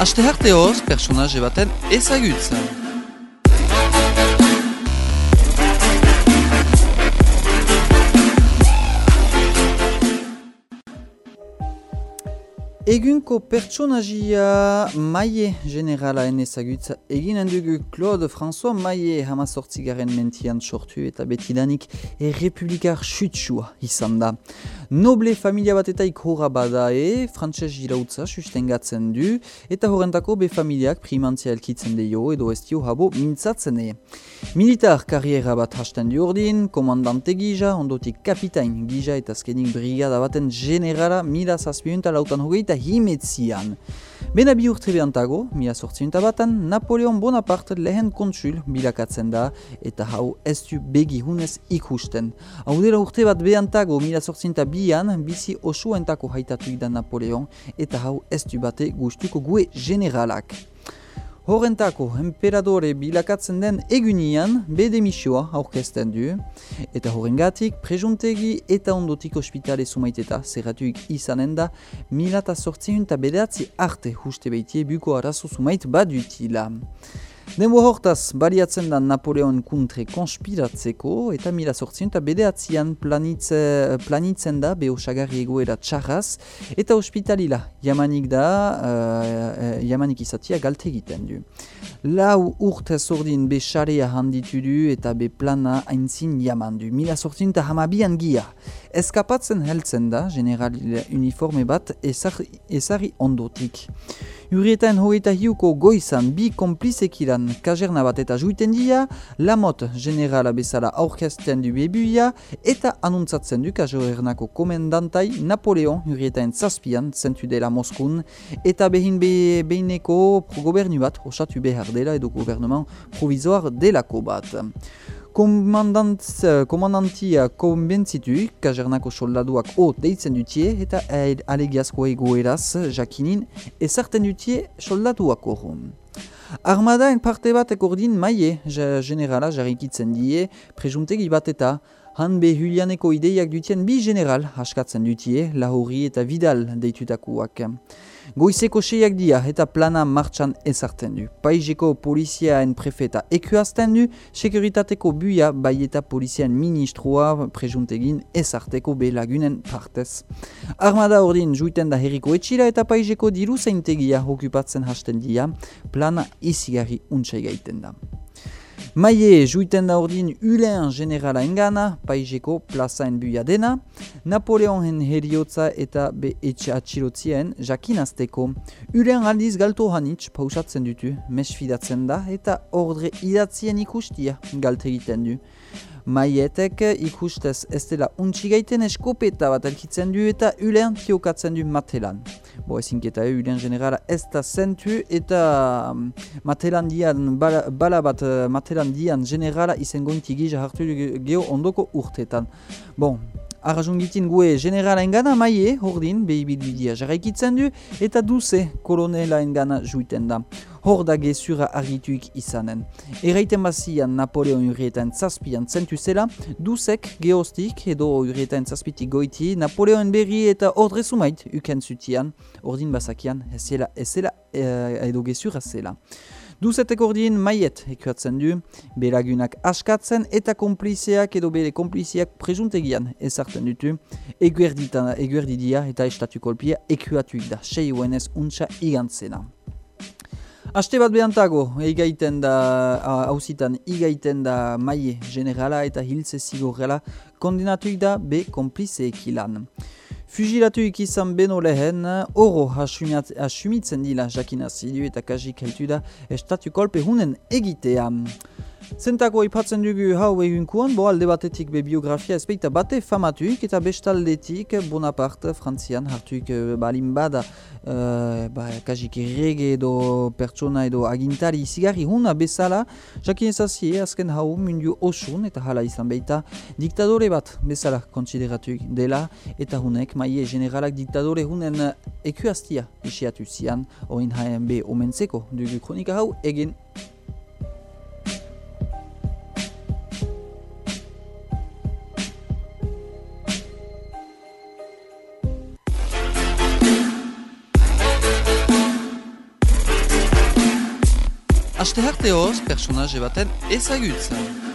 Aste harteoz, personaje baten ezagutzen. Egunko pertsonajia maie generala enezagutza eginen dugu Claude François Maie hamazortzigaren mentian sortu eta betidanik errepublikar xutsua izan da. Noble familia bat eta ikhora bada e, frantses irautza sustengatzen du eta horrentako be familiak primantzia elkitzen deio edo ez dio habo mintzatzen e. Militar karriera bat hasten du ordin, komandante gija, ondotik kapitain gija eta azkenik brigada baten generala mila zazpiunta lautan hogeita himetzian. Bena bi urte behantago, mila sortziunta batan, Napoleon Bonaparte lehen kontsul bilakatzen da eta hau ez du begi hunez ikusten. Hau dela urte bat behantago, mila sortziunta bian, bizi osuentako haitatu da Napoleon eta hau ez du bate gustuko gue generalak. Horrentako, emperadore bilakatzen den egunian bede misioa aurkezten du, eta horrengatik prejuntegi eta ondotik ospitale sumaiteta zerratuik izanen da milata sortzihun eta bedeatzi arte juste behitie buko arazo sumait badutila. Denbo hortaz, baliatzen da Napoleon kuntre konspiratzeko eta mila sortzien eta bedeatzean planitze, planitzen da behosagarri egoera txarraz eta ospitalila jamanik da, uh, jamanik izatia galte egiten du. Lau urte zordin be xarea handitu du eta be plana haintzin jaman du. Mila sortzien eta hamabian gia. Eskapatzen heltzen da, general uniforme bat, ezari ondotik. Urietan hogeita hiuko goizan bi komplizekiran kajerna bat eta juiten dia, lamot generala bezala aurkezten du bebuia eta anuntzatzen du kajorernako komendantai Napoleon urietan zazpian zentu dela Moskun eta behin be, behineko gobernu bat osatu behar dela edo gobernuman provizoar delako bat. Komandant, komandantia konbentzitu, kajernako soldaduak o deitzen dutie eta alegiazko egoeraz jakinin ezarten dutie soldatuak orun. Armadaen parte bat ekordin maie generala jarrikitzen die prejuntegi bat eta han be Julianeko ideiak dutien bi general askatzen dutie, lahori eta vidal deitutakoak. Goizeko seiak dia eta plana martxan ezarten du. Paizeko poliziaen prefeta ekuazten du, sekuritateko buia bai eta poliziaen ministroa prejuntegin ezarteko belagunen partez. Armada ordin juiten da herriko etxila eta paizeko diru zeintegia okupatzen hasten dia, plana izigarri untsa gaiten da. Maie juiten da ordin ulen generala engana, paizeko plazaen buia dena, Napoleonen heriotza eta be etxe atxilotzien jakinazteko. Ulen aldiz galto hanitz pausatzen dutu, mesfidatzen da eta ordre idatzien ikustia galte egiten du. Maietek ikustez ez dela untxigaiten eskopeta bat elkitzen du eta ulen tiokatzen du matelan. Bo ezinketa e, ulen generala ez da zentu eta um, matelan dian, bala, bala bat uh, matelan dian generala izen gointi gija hartu geho ondoko urtetan. Bon, Arrazungitin gue generala engana maie, hordin, behibilbidia jarraikitzen du, eta duze kolonela engana juiten da hor da gezura argituik izanen. Ereiten bazian Napoleon urrietan zazpian zentu zela, duzek geostik edo urrietan zazpitik goiti Napoleon berri eta ordre sumait uken zutian, ordin bazakian ezela, ezela eh, edo gezura zela. Duzetek ordin maiet ekuatzen du, belagunak askatzen eta komplizeak edo bere komplizeak prezuntegian ezartzen dutu, eguerdidia eta estatu kolpia ekuatuik da, sei uenez untsa igantzena. Aste bat behantago, egaiten da, hauzitan, igaiten da maie generala eta hilze zigorrela, kondenatuik da be komplizeek ilan. Fugilatuik izan beno lehen, oro asumitzen dila jakinazidu eta kajik heltu da estatu kolpe hunen egitea. Zentako ipatzen dugu hau egunkuan, bo alde batetik be biografia ezpeita bate famatuik eta bestaldetik Bonaparte frantzian hartuik uh, balin bada uh, ba, kajik errege edo pertsona edo agintari izigarri huna bezala. Jakin ezazie azken hau mundu osun eta hala izan beita diktadore bat bezala kontsideratuik dela eta hunek maie generalak diktadore hunen ekuaztia isiatu zian oin HMB omentzeko dugu kronika hau egin Aste harteoz, personaje baten ezagutzen.